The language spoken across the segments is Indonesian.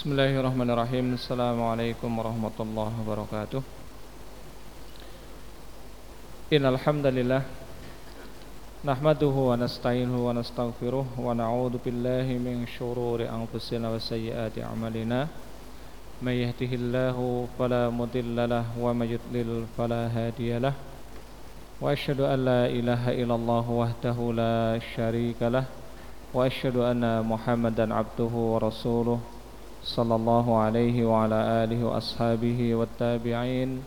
Bismillahirrahmanirrahim. Assalamualaikum warahmatullahi wabarakatuh. Innalhamdulillah Nahmaduhu wa nasta'inuhu wa nasta'gfiruh Wa na'udhu billahi min syururi anfusina wa sayyati amalina. Man yahdihillahu fala mudillalah Wa mayudlil fala hadiyalah Wa ashadu an la ilaha illallah wahdahu la syarika lah. Wa ashadu anna muhammadan abduhu wa rasuluh صلى الله عليه وعلى آله وأصحابه والتابعين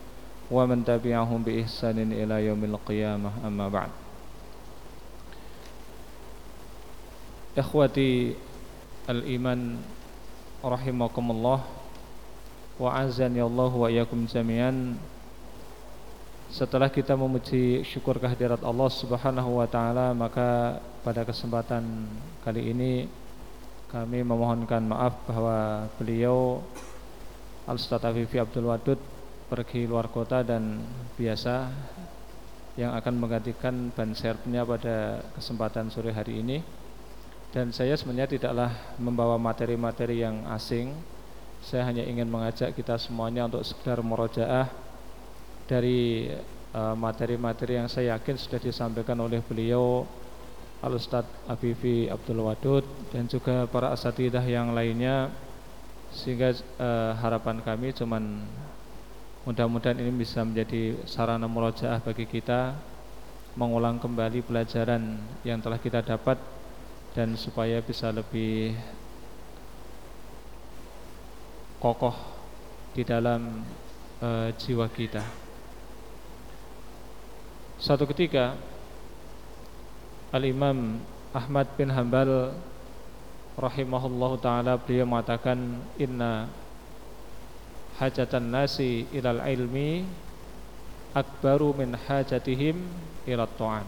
ومن تبعهم بإحسان إلى يوم القيامة أما بعد إخوتي الإيمان رحمكم الله وعزني الله وإياكم جميعا Setelah kita memuji syukur kehadirat Allah Subhanahu wa taala, maka pada kesempatan kali ini kami memohonkan maaf bahwa beliau Al-Ustaz Afifi Abdul Wadud pergi luar kota dan biasa yang akan menggantikan ban serpnya pada kesempatan sore hari ini. Dan saya sebenarnya tidaklah membawa materi-materi yang asing. Saya hanya ingin mengajak kita semuanya untuk sekedar merojaah dari eh, materi-materi uh, yang saya yakin sudah disampaikan oleh beliau Al Ustadz Afifi Abdul Wadud dan juga para asatidah yang lainnya sehingga uh, harapan kami cuman mudah-mudahan ini bisa menjadi sarana murojaah bagi kita mengulang kembali pelajaran yang telah kita dapat dan supaya bisa lebih kokoh di dalam uh, jiwa kita. Satu ketika Al-Imam Ahmad bin Hanbal rahimahullahu taala beliau mengatakan inna hajatan nasi ilal ilmi akbaru min hajatihim ila tu'an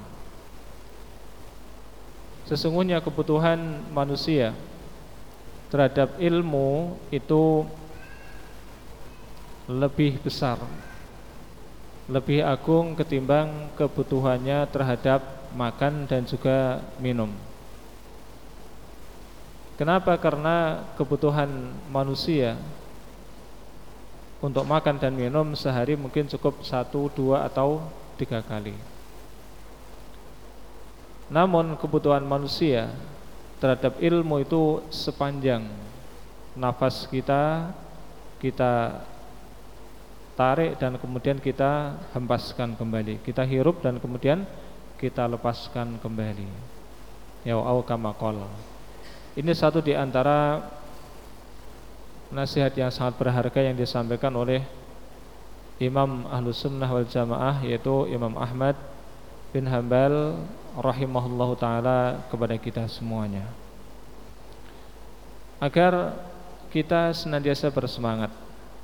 Sesungguhnya kebutuhan manusia terhadap ilmu itu lebih besar lebih agung ketimbang kebutuhannya terhadap makan dan juga minum. Kenapa? Karena kebutuhan manusia untuk makan dan minum sehari mungkin cukup satu, dua atau tiga kali. Namun kebutuhan manusia terhadap ilmu itu sepanjang nafas kita kita tarik dan kemudian kita hempaskan kembali. Kita hirup dan kemudian kita lepaskan kembali. Ya au Ini satu di antara nasihat yang sangat berharga yang disampaikan oleh Imam Ahlus Sunnah wal Jamaah yaitu Imam Ahmad bin Hambal rahimahullahu taala kepada kita semuanya. Agar kita senantiasa bersemangat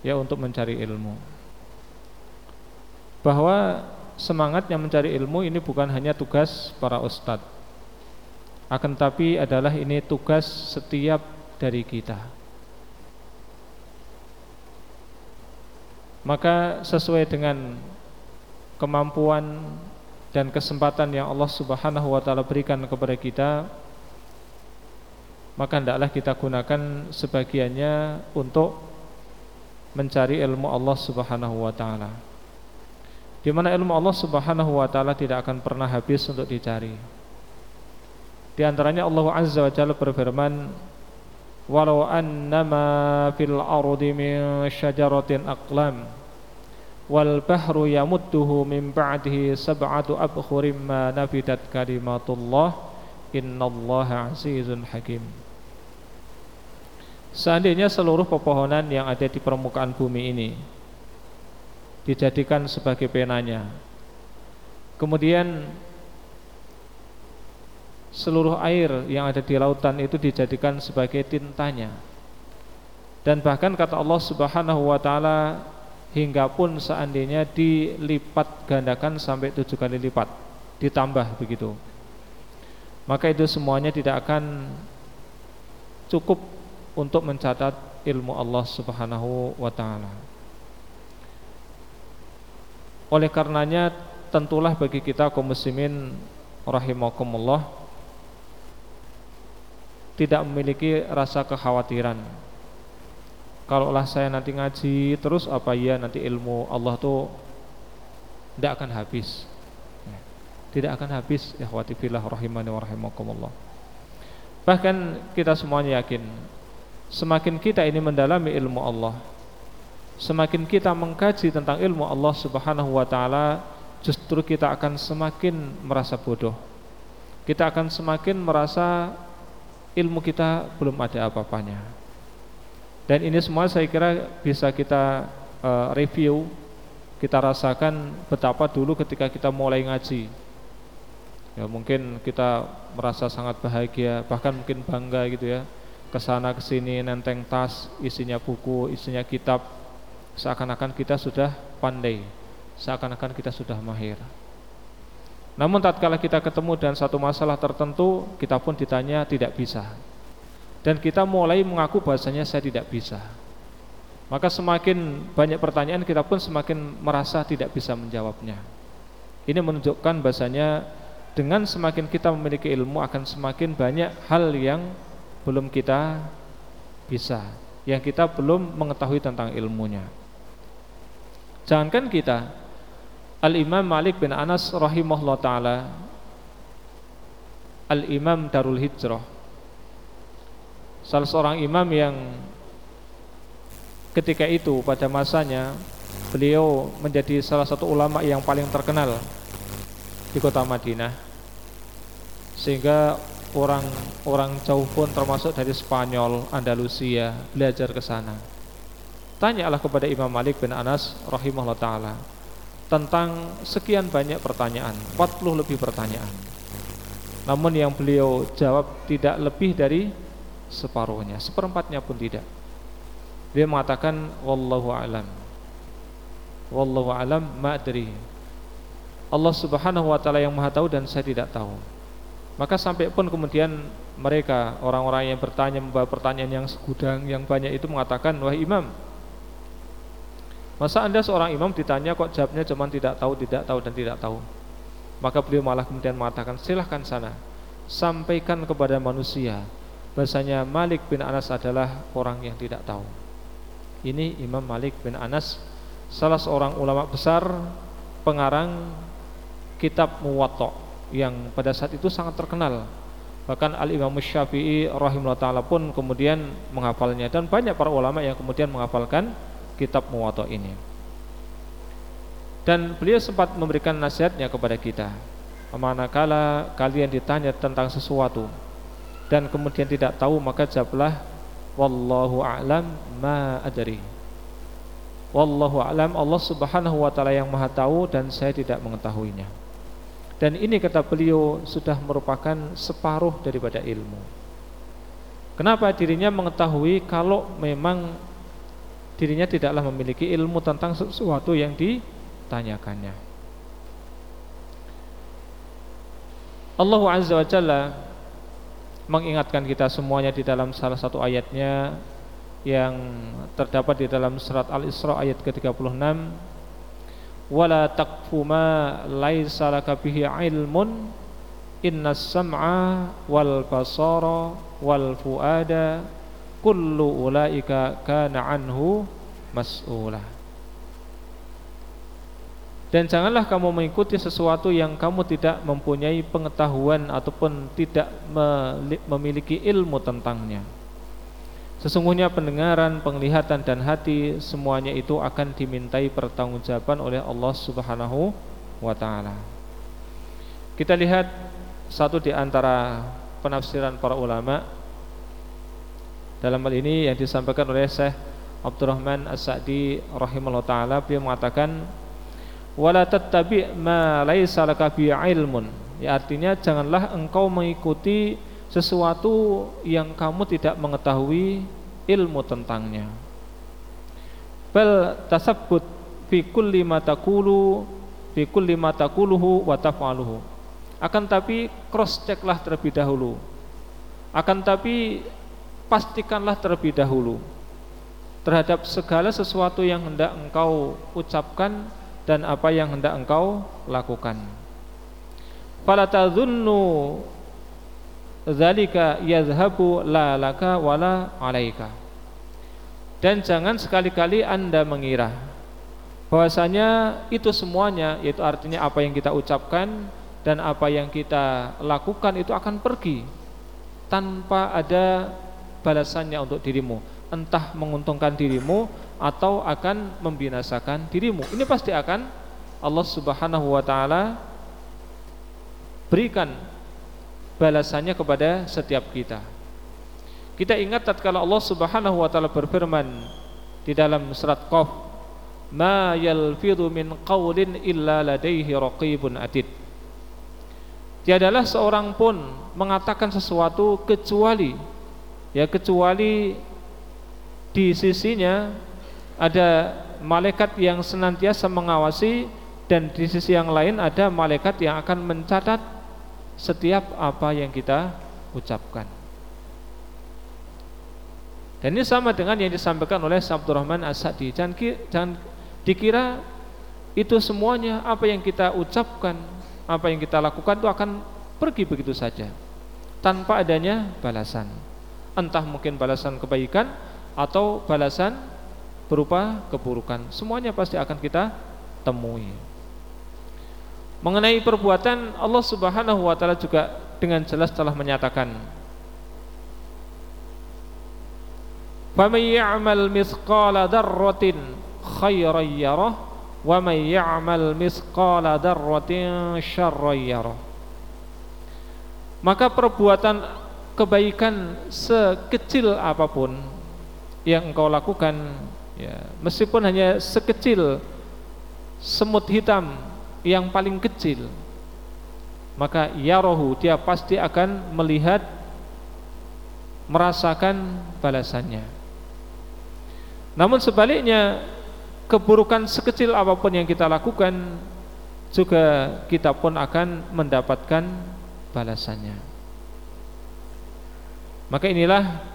ya untuk mencari ilmu. Bahwa semangatnya mencari ilmu ini bukan hanya tugas para ustadz akan tapi adalah ini tugas setiap dari kita. Maka sesuai dengan kemampuan dan kesempatan yang Allah Subhanahu wa taala berikan kepada kita maka hendaklah kita gunakan sebagiannya untuk mencari ilmu Allah Subhanahu wa taala di mana ilmu Allah Subhanahu wa taala tidak akan pernah habis untuk dicari. Di antaranya Allah Azza wa Jalla berfirman, "Walau annama fil ardi min syajaratin aqlam wal bahru yamudduhu min ba'dihi sab'atu abkhurim ma nafidat kalimatullah innallaha azizun hakim." Seandainya seluruh pepohonan yang ada di permukaan bumi ini dijadikan sebagai penanya. Kemudian seluruh air yang ada di lautan itu dijadikan sebagai tintanya. Dan bahkan kata Allah Subhanahu wa taala hingga pun seandainya dilipat gandakan sampai tujuh kali lipat ditambah begitu maka itu semuanya tidak akan cukup untuk mencatat ilmu Allah Subhanahu wa taala oleh karenanya tentulah bagi kita kaum muslimin rahimakumullah tidak memiliki rasa kekhawatiran. Kalaulah saya nanti ngaji terus apa ya nanti ilmu Allah tuh tidak akan habis? Tidak akan habis ya fillah rahimani wa rahimakumullah. Bahkan kita semuanya yakin semakin kita ini mendalami ilmu Allah semakin kita mengkaji tentang ilmu Allah Subhanahu wa taala justru kita akan semakin merasa bodoh kita akan semakin merasa ilmu kita belum ada apa-apanya dan ini semua saya kira bisa kita uh, review, kita rasakan betapa dulu ketika kita mulai ngaji. Ya mungkin kita merasa sangat bahagia, bahkan mungkin bangga gitu ya. Ke sana ke sini nenteng tas, isinya buku, isinya kitab. Seakan-akan kita sudah pandai, seakan-akan kita sudah mahir. Namun tatkala kita ketemu dan satu masalah tertentu, kita pun ditanya tidak bisa. Dan kita mulai mengaku bahasanya saya tidak bisa. Maka semakin banyak pertanyaan kita pun semakin merasa tidak bisa menjawabnya. Ini menunjukkan bahasanya dengan semakin kita memiliki ilmu akan semakin banyak hal yang belum kita bisa yang kita belum mengetahui tentang ilmunya jangankan kita Al-Imam Malik bin Anas rahimahullah taala Al-Imam Darul Hijrah salah seorang imam yang ketika itu pada masanya beliau menjadi salah satu ulama yang paling terkenal di kota Madinah sehingga orang-orang jauh pun termasuk dari Spanyol, Andalusia belajar ke sana. Tanyalah kepada Imam Malik bin Anas rahimahullah taala tentang sekian banyak pertanyaan, 40 lebih pertanyaan. Namun yang beliau jawab tidak lebih dari separuhnya, seperempatnya pun tidak. Dia mengatakan wallahu alam. Wallahu alam ma'dri. Allah Subhanahu wa taala yang Maha tahu dan saya tidak tahu. Maka sampai pun kemudian mereka orang-orang yang bertanya membawa pertanyaan yang segudang yang banyak itu mengatakan wah imam Masa anda seorang imam ditanya kok jawabnya cuma tidak tahu, tidak tahu dan tidak tahu Maka beliau malah kemudian mengatakan silahkan sana Sampaikan kepada manusia bahasanya Malik bin Anas adalah orang yang tidak tahu. Ini Imam Malik bin Anas salah seorang ulama besar pengarang kitab Muwatta yang pada saat itu sangat terkenal. Bahkan Al Imam Syafi'i rahimahullah taala pun kemudian menghafalnya dan banyak para ulama yang kemudian menghafalkan kitab Muwatta ini. Dan beliau sempat memberikan nasihatnya kepada kita. Manakala kalian ditanya tentang sesuatu, dan kemudian tidak tahu maka jawablah wallahu a'lam ma adri wallahu a'lam Allah Subhanahu wa taala yang Maha tahu dan saya tidak mengetahuinya dan ini kata beliau sudah merupakan separuh daripada ilmu kenapa dirinya mengetahui kalau memang dirinya tidaklah memiliki ilmu tentang sesuatu yang ditanyakannya. Allah Azza wa Jalla mengingatkan kita semuanya di dalam salah satu ayatnya yang terdapat di dalam surat Al-Isra ayat ke-36. Wala taqfu ma laisa laka bihi ilmun. Innas sam'a wal basara wal fuada kullu ulaika kana anhu mas'ula dan janganlah kamu mengikuti sesuatu yang kamu tidak mempunyai pengetahuan ataupun tidak memiliki ilmu tentangnya. Sesungguhnya pendengaran, penglihatan dan hati semuanya itu akan dimintai pertanggungjawaban oleh Allah Subhanahu wa taala. Kita lihat satu di antara penafsiran para ulama dalam hal ini yang disampaikan oleh Syekh Abdurrahman As-Sa'di rahimahullah taala beliau mengatakan wala tattabi ma laisa laka bi ilmun. Ya artinya janganlah engkau mengikuti sesuatu yang kamu tidak mengetahui ilmu tentangnya. Bal tasabbut fi kulli ma taqulu fi kulli ma taquluhu wa taf'aluhu. Akan tapi cross checklah terlebih dahulu. Akan tapi pastikanlah terlebih dahulu terhadap segala sesuatu yang hendak engkau ucapkan dan apa yang hendak engkau lakukan. Fala tadhunnu dzalika yadhhabu la laka wala alaika. Dan jangan sekali-kali Anda mengira bahwasanya itu semuanya yaitu artinya apa yang kita ucapkan dan apa yang kita lakukan itu akan pergi tanpa ada balasannya untuk dirimu. Entah menguntungkan dirimu atau akan membinasakan dirimu. Ini pasti akan Allah Subhanahu wa taala berikan balasannya kepada setiap kita. Kita ingat tatkala Allah Subhanahu wa taala berfirman di dalam surat Qaf, "Ma yalfidhu min qawlin illa ladaihi raqibun atid." Tiadalah seorang pun mengatakan sesuatu kecuali ya kecuali di sisinya ada malaikat yang senantiasa mengawasi dan di sisi yang lain ada malaikat yang akan mencatat setiap apa yang kita ucapkan. Dan ini sama dengan yang disampaikan oleh Rahman As-Sa'di. Jangan dikira itu semuanya apa yang kita ucapkan, apa yang kita lakukan itu akan pergi begitu saja tanpa adanya balasan Entah mungkin balasan kebaikan atau balasan berupa keburukan. Semuanya pasti akan kita temui. Mengenai perbuatan Allah Subhanahu wa taala juga dengan jelas telah menyatakan فمن يعمل مثقال ذرة خيرا يره ومن يعمل مثقال ذرة شرا يره maka perbuatan kebaikan sekecil apa pun yang engkau lakukan ya meskipun hanya sekecil semut hitam yang paling kecil maka yarohu dia pasti akan melihat merasakan balasannya namun sebaliknya keburukan sekecil apa pun yang kita lakukan juga kita pun akan mendapatkan balasannya. Maka inilah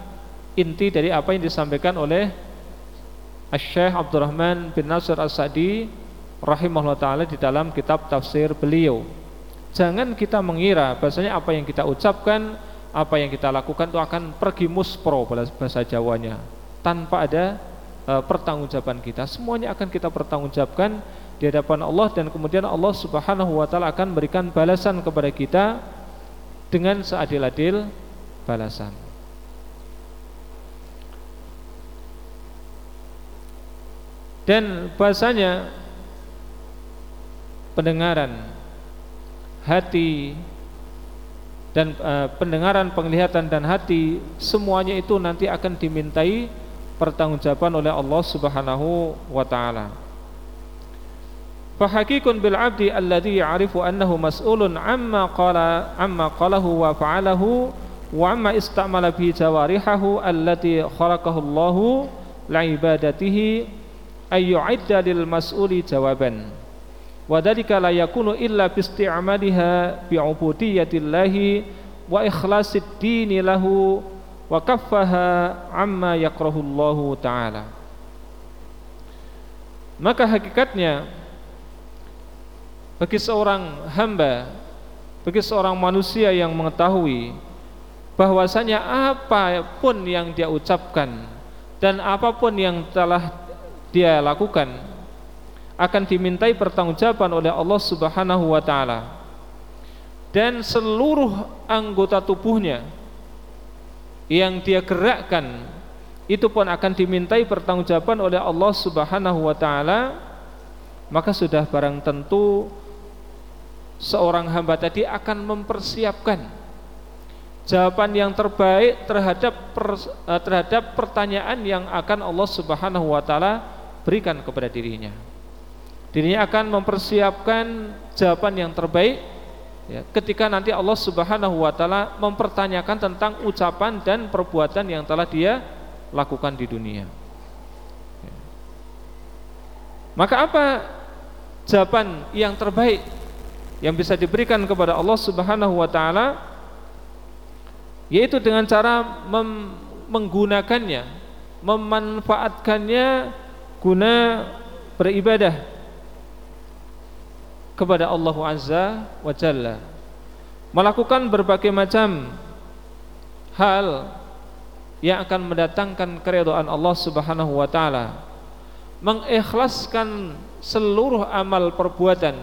inti dari apa yang disampaikan oleh Syekh Abdurrahman bin Nasir As-Sa'di rahimahullah taala di dalam kitab tafsir beliau. Jangan kita mengira bahasanya apa yang kita ucapkan, apa yang kita lakukan itu akan pergi muspro bahasa Jawanya tanpa ada e, pertanggungjawaban kita. Semuanya akan kita pertanggungjawabkan di hadapan Allah dan kemudian Allah Subhanahu wa taala akan berikan balasan kepada kita dengan seadil-adil balasan. Dan bahasanya pendengaran hati dan uh, pendengaran, penglihatan dan hati semuanya itu nanti akan dimintai pertanggungjawaban oleh Allah Subhanahu wa taala. Fahakikun bil 'abdi alladhi ya'rifu annahu mas'ulun amma qala amma qalahu wa fa'alahu wa amma istamala bi jawarihahu allati khalaqahu Allahu li'ibadatihi ay yu'idda lil mas'uli jawaban. Wa dhalika la yakunu illa bi isti'maliha bi wa ikhlasid dini lahu wa kaffaha amma yakrahullahu taala maka hakikatnya bagi seorang hamba bagi seorang manusia yang mengetahui bahwasanya apa pun yang dia ucapkan dan apa pun yang telah dia lakukan akan dimintai pertanggungjawaban oleh Allah Subhanahu wa taala. Dan seluruh anggota tubuhnya yang dia gerakkan itu pun akan dimintai pertanggungjawaban oleh Allah Subhanahu wa taala. Maka sudah barang tentu seorang hamba tadi akan mempersiapkan jawaban yang terbaik terhadap eh, terhadap pertanyaan yang akan Allah Subhanahu wa taala berikan kepada dirinya. Dirinya akan mempersiapkan jawaban yang terbaik ya, ketika nanti Allah Subhanahu wa taala mempertanyakan tentang ucapan dan perbuatan yang telah dia lakukan di dunia. Ya. Maka apa jawaban yang terbaik yang bisa diberikan kepada Allah Subhanahu wa taala yaitu dengan cara menggunakannya, memanfaatkannya guna beribadah kepada Allah Azza wa Jalla melakukan berbagai macam hal yang akan mendatangkan keridhaan Allah Subhanahu wa taala. Mengikhlaskan seluruh amal perbuatan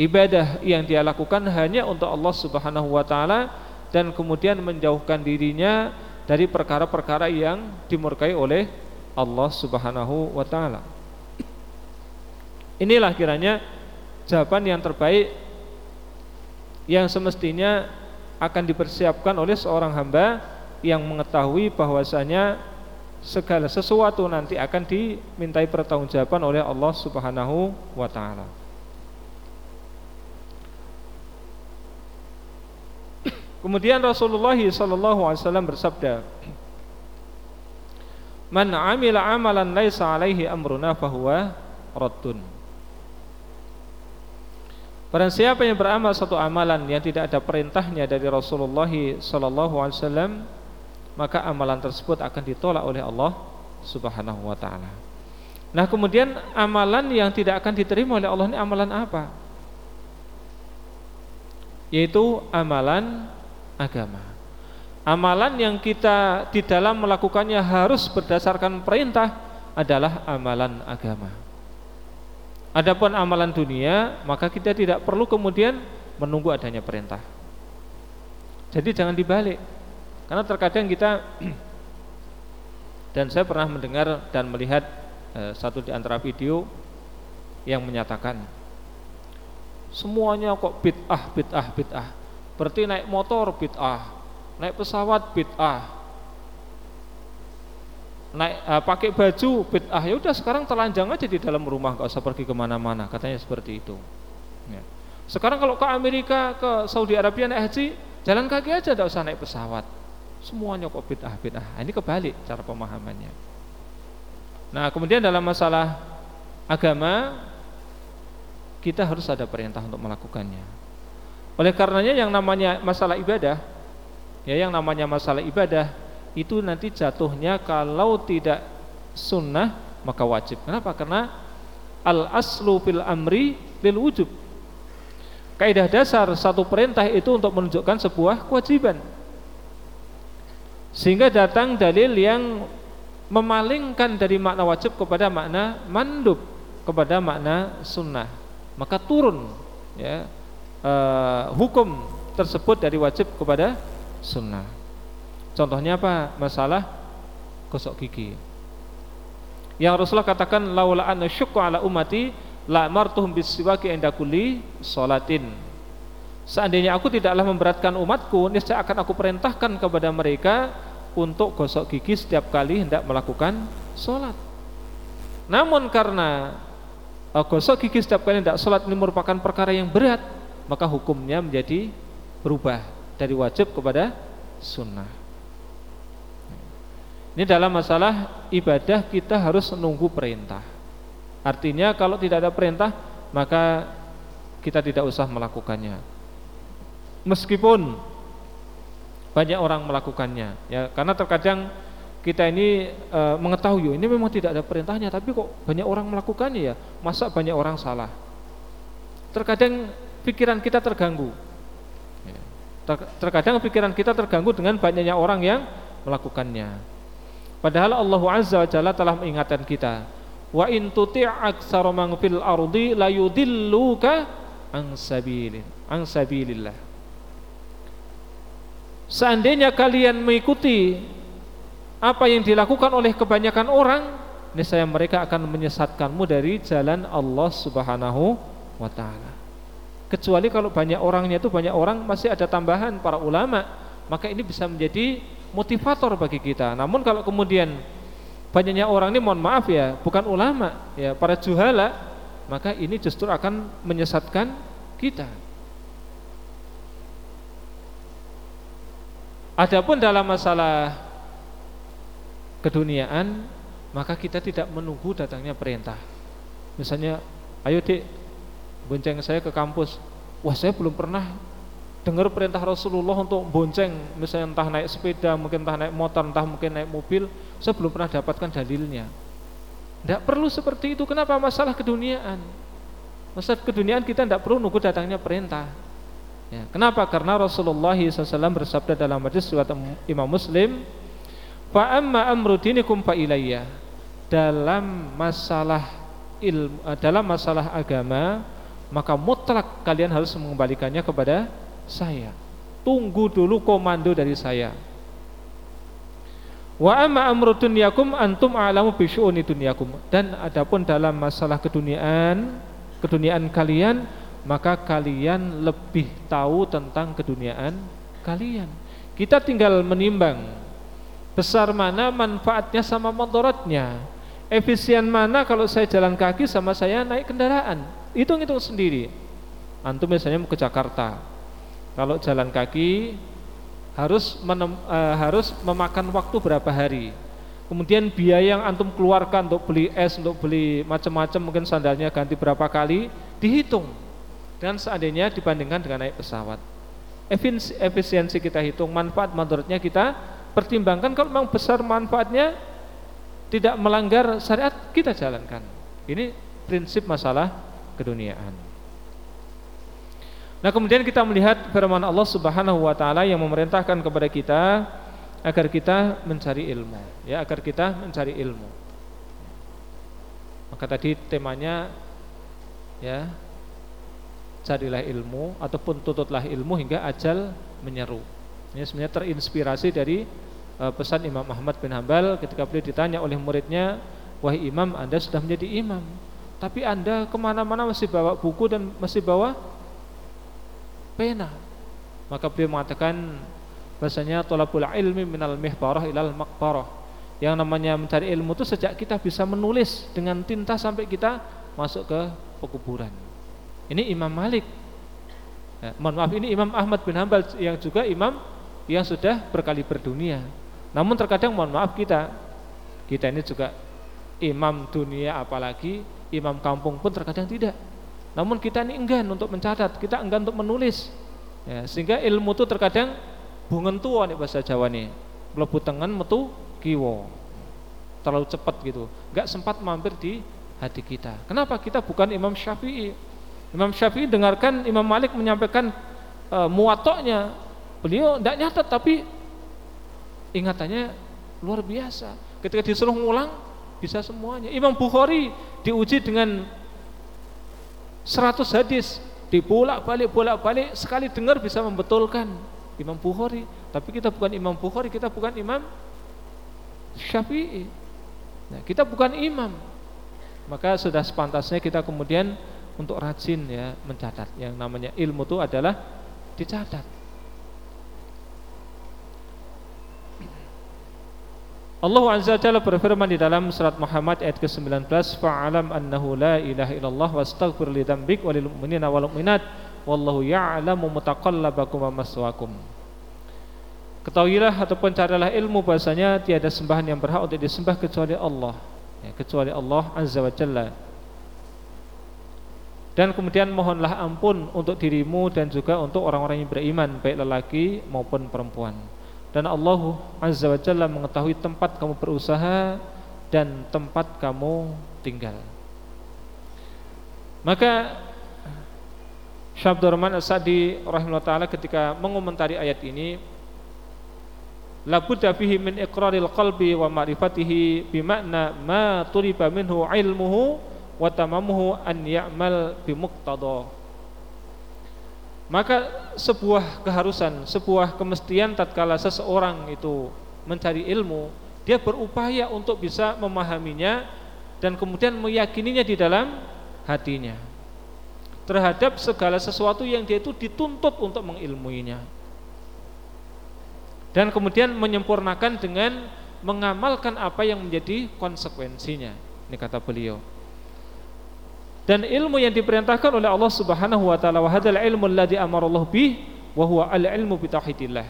ibadah yang dia lakukan hanya untuk Allah Subhanahu wa taala dan kemudian menjauhkan dirinya dari perkara-perkara yang dimurkai oleh Allah Subhanahu wa taala. Inilah kiranya jawaban yang terbaik yang semestinya akan dipersiapkan oleh seorang hamba yang mengetahui bahwasanya segala sesuatu nanti akan dimintai pertanggungjawaban oleh Allah Subhanahu wa taala. Kemudian Rasulullah wasallam bersabda, "Man 'amila 'amalan laisa 'alaihi amruna fahuwa raddun." Barang siapa yang beramal satu amalan yang tidak ada perintahnya dari Rasulullah sallallahu alaihi wasallam, maka amalan tersebut akan ditolak oleh Allah Subhanahu wa taala. Nah, kemudian amalan yang tidak akan diterima oleh Allah ini amalan apa? Yaitu amalan agama. Amalan yang kita di dalam melakukannya harus berdasarkan perintah adalah amalan agama. Adapun amalan dunia, maka kita tidak perlu kemudian menunggu adanya perintah. Jadi jangan dibalik. Karena terkadang kita dan saya pernah mendengar dan melihat eh, satu di antara video yang menyatakan semuanya kok bid'ah, bid'ah, bid'ah. Berarti naik motor bid'ah, naik pesawat bid'ah, naik uh, pakai baju bid'ah ya udah sekarang telanjang aja di dalam rumah gak usah pergi ke mana-mana. Katanya seperti itu. Ya. sekarang kalau ke Amerika ke Saudi Arabia naik haji jalan kaki aja gak usah naik pesawat. Semuanya kok bid'ah bid'ah. Ini kebalik cara pemahamannya. Nah kemudian dalam masalah agama kita harus ada perintah untuk melakukannya. Oleh karenanya yang namanya masalah ibadah ya yang namanya masalah ibadah itu nanti jatuhnya kalau tidak sunnah maka wajib. Kenapa? Karena al aslu fil amri lil wujub. Kaidah dasar satu perintah itu untuk menunjukkan sebuah kewajiban. Sehingga datang dalil yang memalingkan dari makna wajib kepada makna mandub kepada makna sunnah. Maka turun ya uh, hukum tersebut dari wajib kepada sunnah. Contohnya apa? Masalah gosok gigi. Yang Rasulullah katakan laula an syukku ala ummati la martuhum bisiwaki inda kulli salatin. Seandainya aku tidaklah memberatkan umatku, niscaya akan aku perintahkan kepada mereka untuk gosok gigi setiap kali hendak melakukan sholat. Namun karena uh, gosok gigi setiap kali hendak sholat ini merupakan perkara yang berat, maka hukumnya menjadi berubah dari wajib kepada sunnah. Ini dalam masalah ibadah kita harus menunggu perintah. Artinya kalau tidak ada perintah maka kita tidak usah melakukannya. Meskipun banyak orang melakukannya, ya karena terkadang kita ini e, mengetahui ini memang tidak ada perintahnya, tapi kok banyak orang melakukannya ya, masa banyak orang salah. Terkadang pikiran kita terganggu. Terkadang pikiran kita terganggu dengan banyaknya orang yang melakukannya. Padahal Allah Azza wa Jalla telah mengingatkan kita, wa in tuti' aktsara man fil ardi la yudilluka an sabilin an sabilillah. Seandainya kalian mengikuti apa yang dilakukan oleh kebanyakan orang, niscaya mereka akan menyesatkanmu dari jalan Allah Subhanahu wa taala. Kecuali kalau banyak orangnya itu banyak orang masih ada tambahan para ulama, maka ini bisa menjadi motivator bagi kita. Namun kalau kemudian banyaknya orang ini mohon maaf ya, bukan ulama, ya para juhala, maka ini justru akan menyesatkan kita. Adapun dalam masalah keduniaan, maka kita tidak menunggu datangnya perintah. Misalnya, ayo dik, bonceng saya ke kampus. Wah saya belum pernah dengar perintah Rasulullah untuk bonceng. Misalnya entah naik sepeda mungkin entah naik motor entah mungkin naik mobil saya belum pernah dapatkan dalilnya. Tidak perlu seperti itu. Kenapa? Masalah keduniaan. Masalah keduniaan kita tidak perlu nunggu datangnya perintah. Ya, kenapa? Karena Rasulullah SAW bersabda dalam hadis riwayat Imam Muslim Fa amma amru. Dalam masalah ilmu eh, dalam masalah agama maka mutlak kalian harus mengembalikannya kepada saya. Tunggu dulu komando dari saya. Wa amma amru dunyakum antum a'lamu bi syu'uni. Dan adapun dalam masalah keduniaan, keduniaan kalian, maka kalian lebih tahu tentang keduniaan kalian. Kita tinggal menimbang besar mana manfaatnya sama motorotnya efisien mana kalau saya jalan kaki sama saya naik kendaraan hitung-hitung sendiri. Antum misalnya mau ke Jakarta. Kalau jalan kaki harus menem, uh, harus memakan waktu berapa hari. Kemudian biaya yang antum keluarkan untuk beli es untuk beli macam-macam mungkin sandalnya ganti berapa kali dihitung. Dan seandainya dibandingkan dengan naik pesawat. Efisiensi kita hitung manfaat manfaatnya kita pertimbangkan. Kalau memang besar manfaatnya tidak melanggar syariat kita jalankan. Ini prinsip masalah keduniaan. Nah, kemudian kita melihat firman Allah Subhanahu wa taala yang memerintahkan kepada kita agar kita mencari ilmu, ya, agar kita mencari ilmu. Maka tadi temanya ya carilah ilmu ataupun tututlah ilmu hingga ajal menyeru. Ini sebenarnya terinspirasi dari uh, pesan Imam Ahmad bin Hambal ketika beliau ditanya oleh muridnya, wahai imam, anda sudah menjadi imam, tapi anda ke mana-mana masih bawa buku dan masih bawa pena. Maka beliau mengatakan bahasanya tolabul ilmi minal mihbarah ilal makbarah. Yang namanya mencari ilmu itu sejak kita bisa menulis dengan tinta sampai kita masuk ke pekuburan. Ini Imam Malik. Ya, mohon maaf ini Imam Ahmad bin Hambal yang juga imam yang sudah berkali berdunia. Namun terkadang mohon maaf kita kita ini juga imam dunia apalagi imam kampung pun terkadang tidak. Namun kita ini enggan untuk mencatat, kita enggan untuk menulis. Ya, sehingga ilmu itu terkadang bungen tua nih bahasa Jawa nih. Melebu tengen metu kiwo. Terlalu cepat gitu. Enggak sempat mampir di hati kita. Kenapa? Kita bukan Imam Syafi'i. Imam Syafi'i dengarkan Imam Malik menyampaikan e, muatoknya. Beliau tidak nyatat tapi ingatannya luar biasa. Ketika disuruh ngulang bisa semuanya. Imam Bukhari diuji dengan 100 hadis, dibolak-balik bolak-balik sekali dengar bisa membetulkan Imam Bukhari. Tapi kita bukan Imam Bukhari, kita bukan Imam Syafi'i. Nah, kita bukan imam. Maka sudah sepantasnya kita kemudian untuk rajin ya mencatat. Yang namanya ilmu itu adalah dicatat. Allah Azza wa Jalla berfirman di dalam surat Muhammad ayat ke-19 fa'alam annahu la ilaha illallah wastaghfir li dzambik walil mu'minina wal mu'minat wallahu ya'lamu mutaqallabakum wa maswaakum Ketahuilah ataupun carilah ilmu bahasanya tiada sembahan yang berhak untuk disembah kecuali Allah. Ya, kecuali Allah Azza wa Jalla. Dan kemudian mohonlah ampun untuk dirimu dan juga untuk orang-orang yang beriman baik lelaki maupun perempuan dan Allah Azza wa Jalla mengetahui tempat kamu berusaha dan tempat kamu tinggal. Maka Syabdur Rahman As-Sa'di rahimahullah taala ketika mengomentari ayat ini labudda fihi min iqraril qalbi wa ma'rifatihi bimakna ma tuliba minhu ilmuhu wa tamamuhu an ya'mal bimuqtada maka sebuah keharusan, sebuah kemestian tatkala seseorang itu mencari ilmu, dia berupaya untuk bisa memahaminya dan kemudian meyakininya di dalam hatinya terhadap segala sesuatu yang dia itu dituntut untuk mengilmuinya. Dan kemudian menyempurnakan dengan mengamalkan apa yang menjadi konsekuensinya. Ini kata beliau. Dan ilmu yang diperintahkan oleh Allah Subhanahu wa taala wa hadzal ilmu alladzi amara Allah bih wa huwa al-ilmu bi tauhidillah.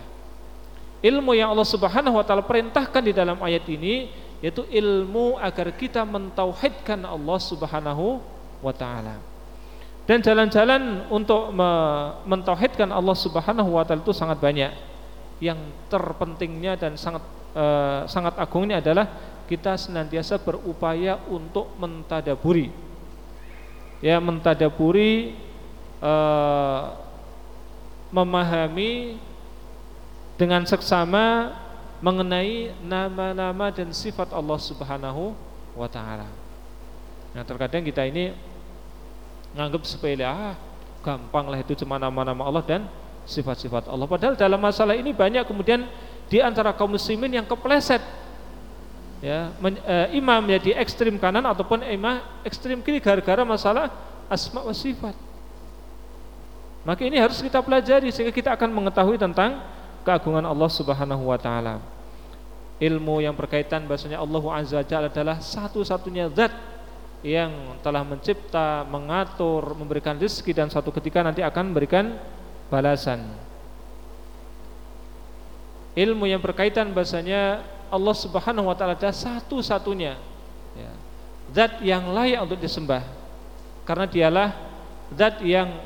Ilmu yang Allah Subhanahu wa taala perintahkan di dalam ayat ini yaitu ilmu agar kita mentauhidkan Allah Subhanahu wa taala. Dan jalan-jalan untuk mentauhidkan Allah Subhanahu wa taala itu sangat banyak. Yang terpentingnya dan sangat uh, sangat agungnya adalah kita senantiasa berupaya untuk mentadaburi ya mentadaburi uh, memahami dengan seksama mengenai nama-nama dan sifat Allah Subhanahu wa taala. Nah, terkadang kita ini nganggap sepele ah gampang lah itu cuma nama-nama Allah dan sifat-sifat Allah. Padahal dalam masalah ini banyak kemudian di antara kaum muslimin yang kepleset ya men, e, imam ya di ekstrim kanan ataupun imam ekstrim kiri gara-gara masalah asma wa sifat. Maka ini harus kita pelajari sehingga kita akan mengetahui tentang keagungan Allah Subhanahu wa taala. Ilmu yang berkaitan bahasanya Allah Azza wa adalah satu-satunya zat yang telah mencipta, mengatur, memberikan rezeki dan suatu ketika nanti akan memberikan balasan. Ilmu yang berkaitan bahasanya Allah Subhanahu wa taala adalah satu-satunya ya, zat yang layak untuk disembah. Karena dialah zat yang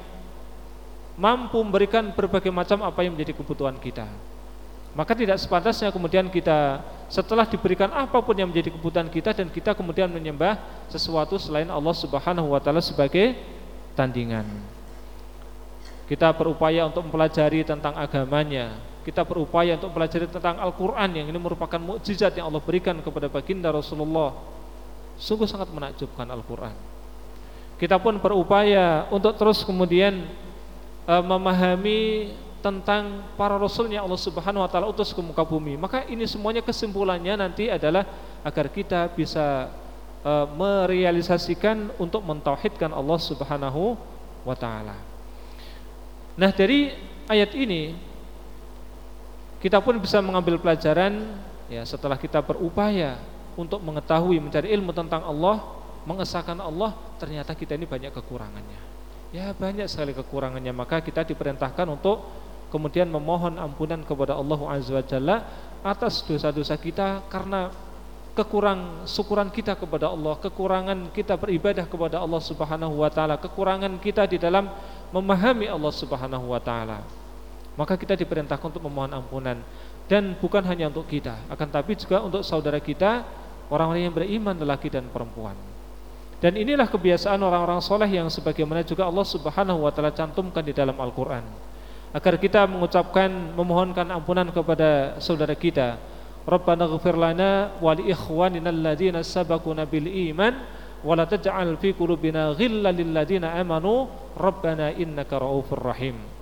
mampu memberikan berbagai macam apa yang menjadi kebutuhan kita. Maka tidak sepantasnya kemudian kita setelah diberikan apa pun yang menjadi kebutuhan kita dan kita kemudian menyembah sesuatu selain Allah Subhanahu wa taala sebagai tandingan. Kita berupaya untuk mempelajari tentang agamanya, kita berupaya untuk mempelajari tentang Al-Qur'an yang ini merupakan mukjizat yang Allah berikan kepada baginda Rasulullah. Sungguh sangat menakjubkan Al-Qur'an. Kita pun berupaya untuk terus kemudian uh, memahami tentang para rasulnya Allah Subhanahu wa taala utus ke muka bumi. Maka ini semuanya kesimpulannya nanti adalah agar kita bisa uh, merealisasikan untuk mentauhidkan Allah Subhanahu wa taala. Nah, dari ayat ini kita pun bisa mengambil pelajaran ya setelah kita berupaya untuk mengetahui mencari ilmu tentang Allah, mengesahkan Allah, ternyata kita ini banyak kekurangannya. Ya banyak sekali kekurangannya maka kita diperintahkan untuk kemudian memohon ampunan kepada Allah Azza wa Jalla atas dosa-dosa kita karena kekurang syukuran kita kepada Allah, kekurangan kita beribadah kepada Allah Subhanahu wa taala, kekurangan kita di dalam memahami Allah Subhanahu wa taala. Maka kita diperintahkan untuk memohon ampunan. Dan bukan hanya untuk kita, akan tapi juga untuk saudara kita, orang-orang yang beriman lelaki dan perempuan. Dan inilah kebiasaan orang-orang soleh yang sebagaimana juga Allah Subhanahu wa taala cantumkan di dalam Al-Qur'an. Agar kita mengucapkan memohonkan ampunan kepada saudara kita. Rabbana ghfir lana wa li ikhwanina alladhina sabaquna bil iman wa la taj'al fi qulubina ghillan lil ladzina amanu. Rabbana innaka raufur rahim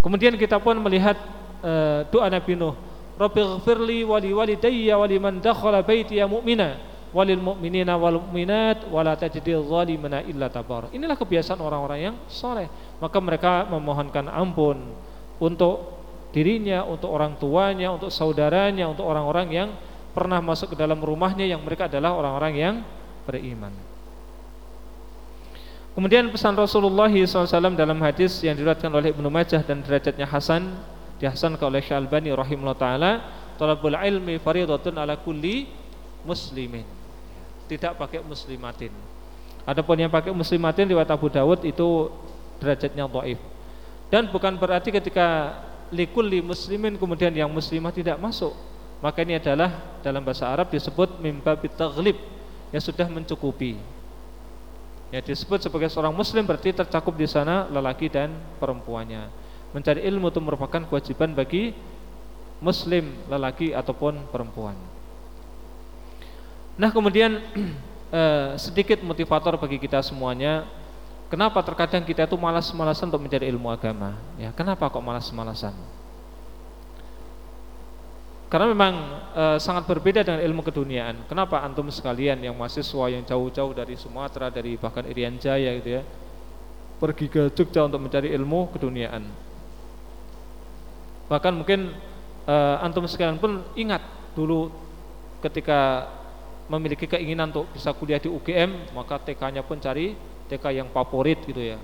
Kemudian kita pun melihat uh, doa Nabi Nuh Rabbi ghfirli wa li walidayya wa liman dakhala baiti ya mu'mina walil mu'minina wal mu'minat wala tajidil illa tabar. Inilah kebiasaan orang-orang yang soleh. Maka mereka memohonkan ampun untuk dirinya, untuk orang tuanya, untuk saudaranya, untuk orang-orang yang pernah masuk ke dalam rumahnya yang mereka adalah orang-orang yang beriman. Kemudian pesan Rasulullah SAW dalam hadis yang diriwayatkan oleh Ibnu Majah dan derajatnya Hasan dihasankan oleh Syalbani rahimahullah taala, talabul ilmi faridatun ala kulli muslimin tidak pakai muslimatin. Adapun yang pakai muslimatin riwayat Abu Dawud itu derajatnya dhaif. Dan bukan berarti ketika likulli muslimin kemudian yang muslimah tidak masuk. Maka ini adalah dalam bahasa Arab disebut mimba bitaghlib yang sudah mencukupi. Ya disebut sebagai seorang muslim berarti tercakup di sana lelaki dan perempuannya. Mencari ilmu itu merupakan kewajiban bagi muslim lelaki ataupun perempuan. Nah kemudian eh, sedikit motivator bagi kita semuanya Kenapa terkadang kita itu malas-malasan untuk mencari ilmu agama ya Kenapa kok malas-malasan Karena memang e, sangat berbeda dengan ilmu keduniaan. Kenapa antum sekalian yang mahasiswa yang jauh-jauh dari Sumatera Dari bahkan Irian Jaya gitu ya Pergi ke Jogja untuk mencari ilmu keduniaan? Bahkan mungkin e, antum sekalian pun ingat dulu ketika memiliki keinginan untuk bisa kuliah di UGM maka TK-nya pun cari TK yang favorit gitu ya.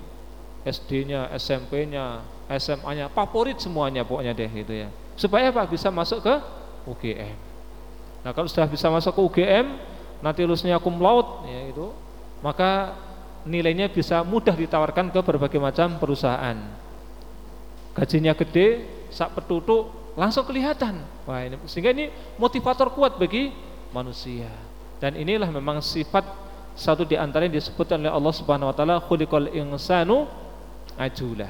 SD-nya, SMP-nya, SMA-nya favorit semuanya pokoknya deh gitu ya supaya apa? Bisa masuk ke UGM nah kalau sudah bisa masuk ke UGM nanti lulusnya cum laude ya itu maka nilainya bisa mudah ditawarkan ke berbagai macam perusahaan. Gajinya gede sak petutuk langsung kelihatan. Wah ini sehingga ini motivator kuat bagi manusia. Dan inilah memang sifat satu di antara yang disebut oleh Allah Subhanahu wa taala khuliqal insanu ajula.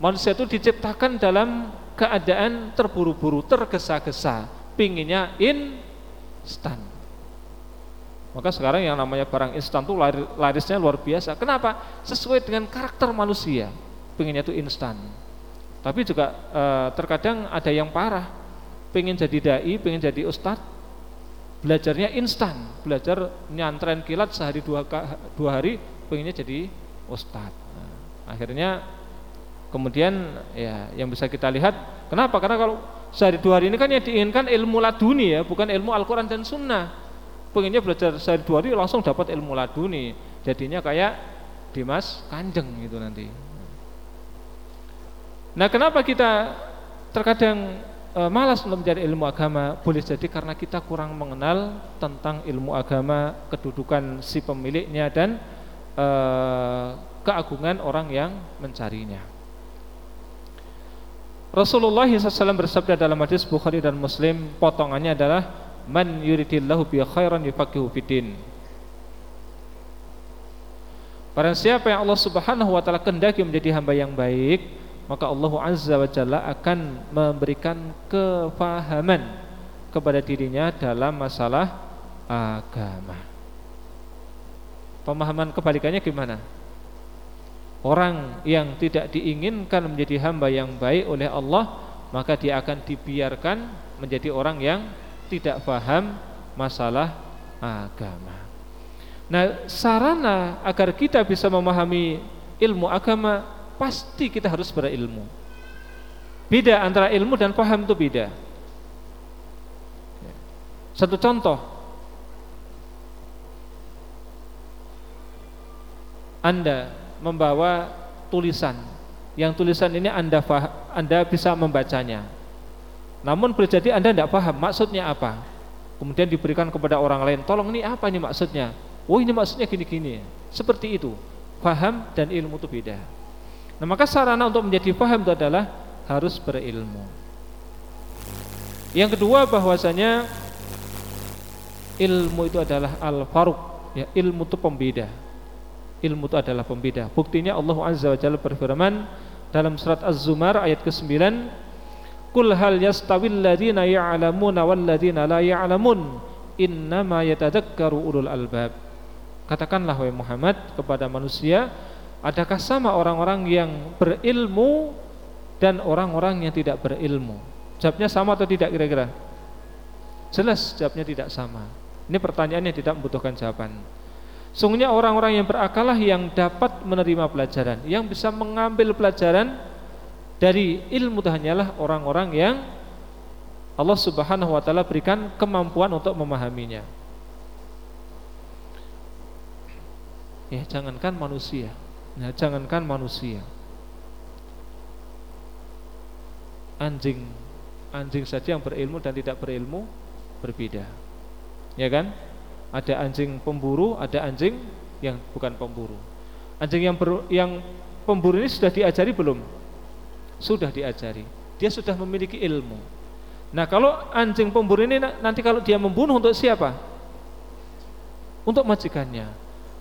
Manusia itu diciptakan dalam keadaan terburu-buru, tergesa-gesa, pinginnya instan. Maka sekarang yang namanya barang instan itu larisnya luar biasa. Kenapa? Sesuai dengan karakter manusia. Pengennya itu instan. Tapi juga e, terkadang ada yang parah. Pengen jadi dai, pengen jadi ustadz, belajarnya instan. Belajar nyantren kilat sehari dua, dua hari, pengennya jadi ustadz. Nah, akhirnya kemudian ya yang bisa kita lihat, kenapa? Karena kalau sehari dua hari ini kan yang diinginkan ilmu laduni ya, bukan ilmu Al-Quran dan Sunnah. Pengennya belajar sehari dua hari langsung dapat ilmu laduni. Jadinya kayak Dimas Kanjeng gitu nanti. Nah kenapa kita terkadang e, malas untuk mencari ilmu agama? Boleh jadi karena kita kurang mengenal tentang ilmu agama kedudukan si pemiliknya dan e, keagungan orang yang mencarinya Rasulullah SAW bersabda dalam hadis Bukhari dan Muslim potongannya adalah man yuridillahu bi khairan yufaqihu fiddin Barang siapa yang Allah Subhanahu wa taala kendaki menjadi hamba yang baik, maka Allah Azza wa Jalla akan memberikan kefahaman kepada dirinya dalam masalah agama. Pemahaman kebalikannya gimana? Orang yang tidak diinginkan menjadi hamba yang baik oleh Allah, maka dia akan dibiarkan menjadi orang yang tidak paham masalah agama. Nah, sarana agar kita bisa memahami ilmu agama pasti kita harus berilmu. Beda antara ilmu dan paham itu beda. Satu contoh, Anda membawa tulisan, yang tulisan ini Anda Anda bisa membacanya, namun boleh jadi Anda tidak paham maksudnya apa. Kemudian diberikan kepada orang lain, tolong ini apa ini maksudnya? Oh ini maksudnya gini-gini. Seperti itu. Paham dan ilmu itu beda. Nah maka sarana untuk menjadi paham itu adalah harus berilmu. Yang kedua bahwasanya ilmu itu adalah al-faruq, ya ilmu itu pembeda. Ilmu itu adalah pembeda. Buktinya Allah Azza wa Jalla berfirman dalam surat Az-Zumar ayat ke-9 Kul hal yastawil ladina ya'lamuna wal ladina la ya'lamun innama yatadakkaru ulul albab. Katakanlah wahai Muhammad kepada manusia, adakah sama orang-orang yang berilmu dan orang-orang yang tidak berilmu? Jawabnya sama atau tidak kira-kira? Jelas jawabnya tidak sama. Ini pertanyaan yang tidak membutuhkan jawaban. Sungguhnya orang-orang yang berakalah yang dapat menerima pelajaran, yang bisa mengambil pelajaran dari ilmu hanyalah orang-orang yang Allah Subhanahu wa taala berikan kemampuan untuk memahaminya. Ya, jangankan manusia. Ya, jangankan manusia. Anjing anjing saja yang berilmu dan tidak berilmu berbeda. Ya kan? Ada anjing pemburu, ada anjing yang bukan pemburu. Anjing yang ber, yang pemburu ini sudah diajari belum? sudah diajari. Dia sudah memiliki ilmu. Nah, kalau anjing pemburu ini nanti kalau dia membunuh untuk siapa? Untuk majikannya.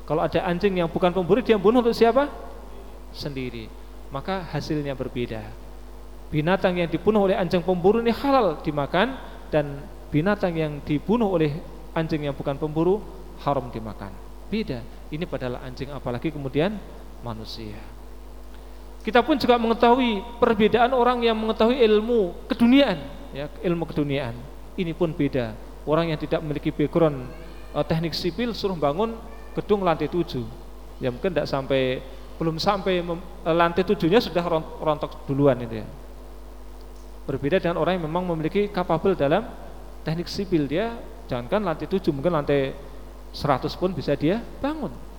Kalau ada anjing yang bukan pemburu dia membunuh untuk siapa? Sendiri. Maka hasilnya berbeda. Binatang yang dibunuh oleh anjing pemburu ini halal dimakan dan binatang yang dibunuh oleh anjing yang bukan pemburu haram dimakan. Beda. Ini padahal anjing apalagi kemudian manusia. Kita pun juga mengetahui perbedaan orang yang mengetahui ilmu keduniaan, ya, ilmu keduniaan. Ini pun beda. Orang yang tidak memiliki background uh, teknik sipil suruh bangun gedung lantai tujuh, ya mungkin tidak sampai belum sampai mem, uh, lantai tujuhnya sudah rontok duluan itu ya. Berbeda dengan orang yang memang memiliki kapabel dalam teknik sipil dia jangankan lantai tujuh mungkin lantai seratus pun bisa dia bangun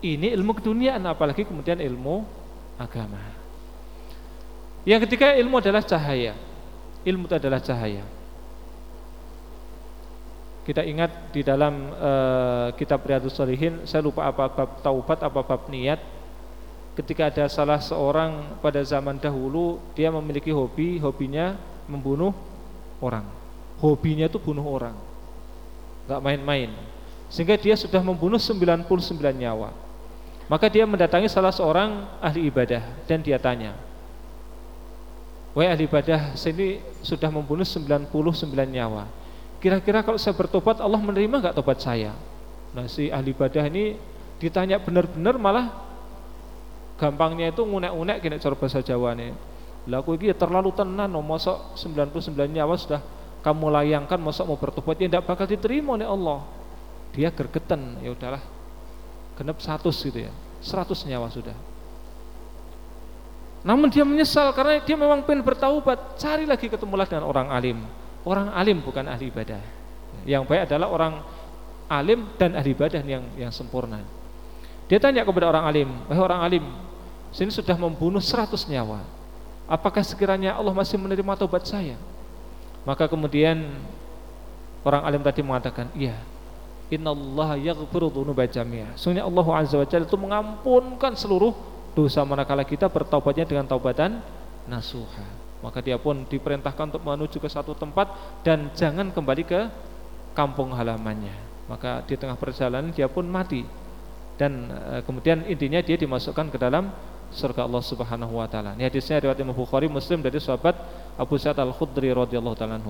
ini ilmu keduniaan apalagi kemudian ilmu agama. Yang ketiga ilmu adalah cahaya. Ilmu itu adalah cahaya. Kita ingat di dalam uh, kitab Riyadhus Shalihin, saya lupa apa bab taubat apa bab niat. Ketika ada salah seorang pada zaman dahulu dia memiliki hobi, hobinya membunuh orang. Hobinya itu bunuh orang. Gak main-main. Sehingga dia sudah membunuh 99 nyawa. Maka dia mendatangi salah seorang ahli ibadah dan dia tanya, Wahai ahli ibadah, saya ini sudah membunuh 99 nyawa. Kira-kira kalau saya bertobat Allah menerima nggak tobat saya? Nah si ahli ibadah ini ditanya benar-benar malah gampangnya itu ngunek-ngunek kena cara bahasa Jawa nih. Lah aku ini terlalu tenan no, mosok 99 nyawa sudah kamu layangkan mosok mau bertobat ya tidak bakal diterima oleh Allah. Dia gergeten, ya udahlah. Genep 100 gitu ya. 100 nyawa sudah. Namun dia menyesal karena dia memang pengen bertaubat. Cari lagi ketemulah dengan orang alim. Orang alim bukan ahli ibadah. Yang baik adalah orang alim dan ahli ibadah yang yang sempurna. Dia tanya kepada orang alim, wahai orang alim, sini sudah membunuh seratus nyawa. Apakah sekiranya Allah masih menerima taubat saya? Maka kemudian orang alim tadi mengatakan, iya. Innallaha yaghfiru dzunuba jami'a. Sungguhnya Allah Azza wa Jalla itu mengampunkan seluruh dosa manakala kita bertaubatnya dengan taubatan nasuha maka dia pun diperintahkan untuk menuju ke satu tempat dan jangan kembali ke kampung halamannya maka di tengah perjalanan dia pun mati dan e, kemudian intinya dia dimasukkan ke dalam surga Allah Subhanahu wa taala. Ini hadisnya riwayat Imam Bukhari Muslim dari sahabat Abu Sa'id Al-Khudri radhiyallahu taala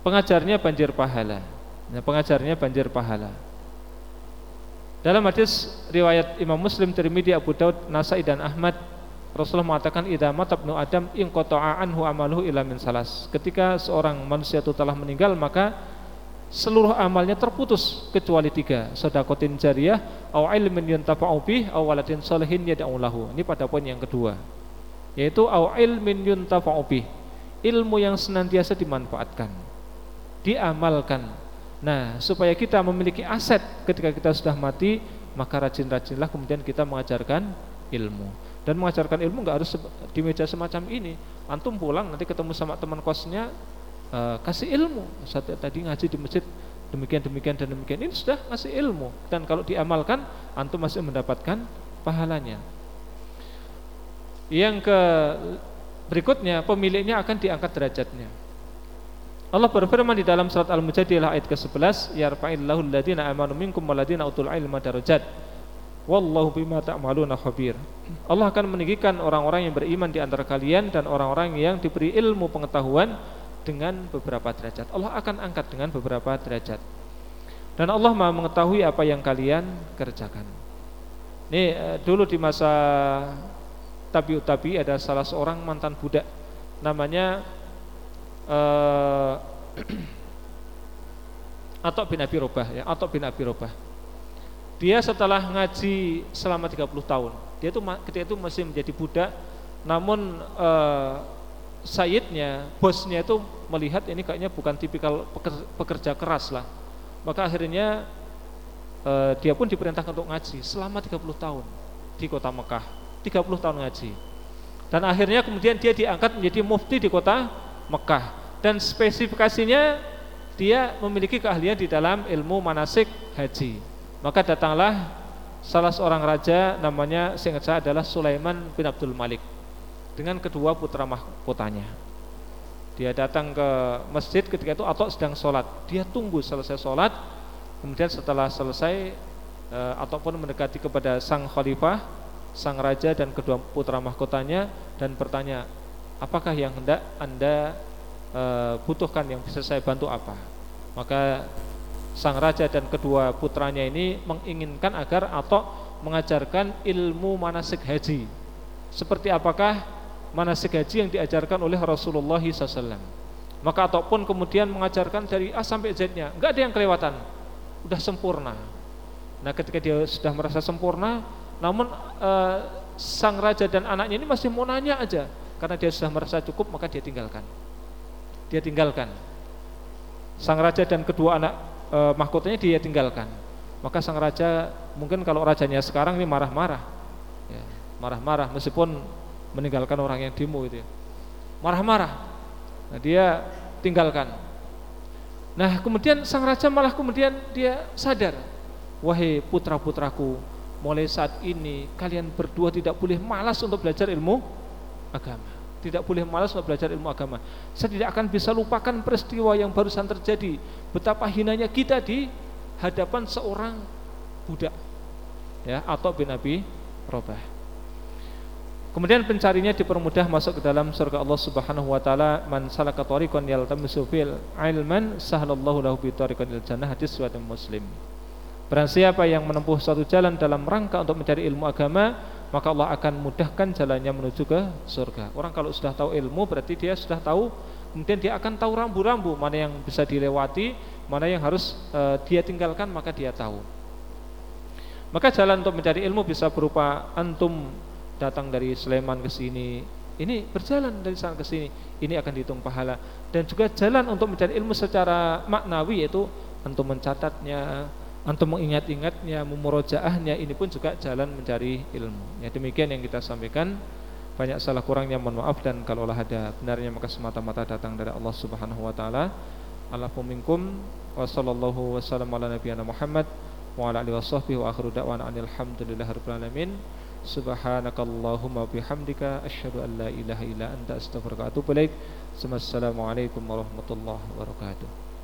Pengajarnya banjir pahala. Nah, pengajarnya banjir pahala. Dalam hadis riwayat Imam Muslim, Tirmidzi, Abu Daud, Nasai dan Ahmad, Rasulullah mengatakan idza mata ibnu Adam in qata'a anhu amaluhu illa min salas. Ketika seorang manusia itu telah meninggal maka seluruh amalnya terputus kecuali tiga sedekatin jariyah au ilmin yuntafa'u bih au waladin salihin yad'u lahu. Ini pada poin yang kedua. Yaitu au ilmin yuntafa'u bih. Ilmu yang senantiasa dimanfaatkan. Diamalkan Nah, supaya kita memiliki aset ketika kita sudah mati, maka rajin-rajinlah kemudian kita mengajarkan ilmu. Dan mengajarkan ilmu nggak harus di meja semacam ini. Antum pulang nanti ketemu sama teman kosnya, uh, kasih ilmu. Satu tadi ngaji di masjid demikian demikian dan demikian ini sudah ngasih ilmu. Dan kalau diamalkan, antum masih mendapatkan pahalanya. Yang ke berikutnya pemiliknya akan diangkat derajatnya. Allah berfirman di dalam surat Al-Mujadilah ayat ke-11, "Yarfa'illahu alladziina aamanu minkum walladziina utul ilma darajat." Wallahu bima ta'maluna khabir. Allah akan meninggikan orang-orang yang beriman di antara kalian dan orang-orang yang diberi ilmu pengetahuan dengan beberapa derajat. Allah akan angkat dengan beberapa derajat. Dan Allah Maha mengetahui apa yang kalian kerjakan. Ini eh, dulu di masa tabiut tabi ada salah seorang mantan budak namanya uh, Atok bin Abi Robah ya, Atok bin Abi Robah. Dia setelah ngaji selama 30 tahun, dia itu ketika itu masih menjadi budak, namun uh, Sayyidnya, bosnya itu melihat ini kayaknya bukan tipikal pekerja keras lah. Maka akhirnya uh, dia pun diperintahkan untuk ngaji selama 30 tahun di kota Mekah. 30 tahun ngaji. Dan akhirnya kemudian dia diangkat menjadi mufti di kota Mekah dan spesifikasinya dia memiliki keahlian di dalam ilmu manasik haji. Maka datanglah salah seorang raja namanya seingat saya adalah Sulaiman bin Abdul Malik dengan kedua putra mahkotanya. Dia datang ke masjid ketika itu atau sedang sholat. Dia tunggu selesai sholat, kemudian setelah selesai e, ataupun mendekati kepada sang khalifah, sang raja dan kedua putra mahkotanya dan bertanya, apakah yang hendak anda e, butuhkan? Yang bisa saya bantu apa? Maka sang raja dan kedua putranya ini menginginkan agar atau mengajarkan ilmu manasik haji. Seperti apakah manasik haji yang diajarkan oleh Rasulullah SAW maka ataupun kemudian mengajarkan dari A sampai Z-nya. Enggak ada yang kelewatan. Sudah sempurna. Nah ketika dia sudah merasa sempurna namun e, sang raja dan anaknya ini masih mau nanya aja. Karena dia sudah merasa cukup maka dia tinggalkan. Dia tinggalkan. Sang raja dan kedua anak e, mahkotanya dia tinggalkan. Maka sang raja mungkin kalau rajanya sekarang ini marah-marah. Ya, marah-marah meskipun meninggalkan orang yang demo itu ya. marah-marah. Nah, dia tinggalkan. Nah kemudian sang raja malah kemudian dia sadar wahai putra-putraku mulai saat ini kalian berdua tidak boleh malas untuk belajar ilmu agama. Tidak boleh malas untuk belajar ilmu agama. Saya tidak akan bisa lupakan peristiwa yang barusan terjadi. Betapa hinanya kita di hadapan seorang budak. Ya, atau bin Abi Robah. Kemudian pencarinya dipermudah masuk ke dalam surga Allah Subhanahu wa taala, "Man salaka tariqan yaltamisu fil ilman sahlallahu lahu bi tariqan jannah." Hadis riwayat Muslim. Barang siapa yang menempuh suatu jalan dalam rangka untuk mencari ilmu agama, maka Allah akan mudahkan jalannya menuju ke surga. Orang kalau sudah tahu ilmu berarti dia sudah tahu kemudian dia akan tahu rambu-rambu mana yang bisa dilewati, mana yang harus uh, dia tinggalkan maka dia tahu. Maka jalan untuk mencari ilmu bisa berupa antum datang dari Sleman ke sini, ini berjalan dari sana ke sini, ini akan dihitung pahala. Dan juga jalan untuk mencari ilmu secara maknawi yaitu antum mencatatnya, antum mengingat-ingatnya, memurojaahnya, ini pun juga jalan mencari ilmu. Ya demikian yang kita sampaikan. Banyak salah kurangnya mohon maaf dan kalaulah ada benarnya maka semata-mata datang dari Allah Subhanahu wa taala. Alafu minkum wa sallallahu wasallam ala nabiyyina Muhammad wa ala alihi washabbihi wa akhiru da'wana alhamdulillahirabbil alamin. Subhanakallahumma bihamdika asyhadu an la ilaha illa anta astaghfiruka wa atubu ilaik. Assalamualaikum warahmatullahi wabarakatuh.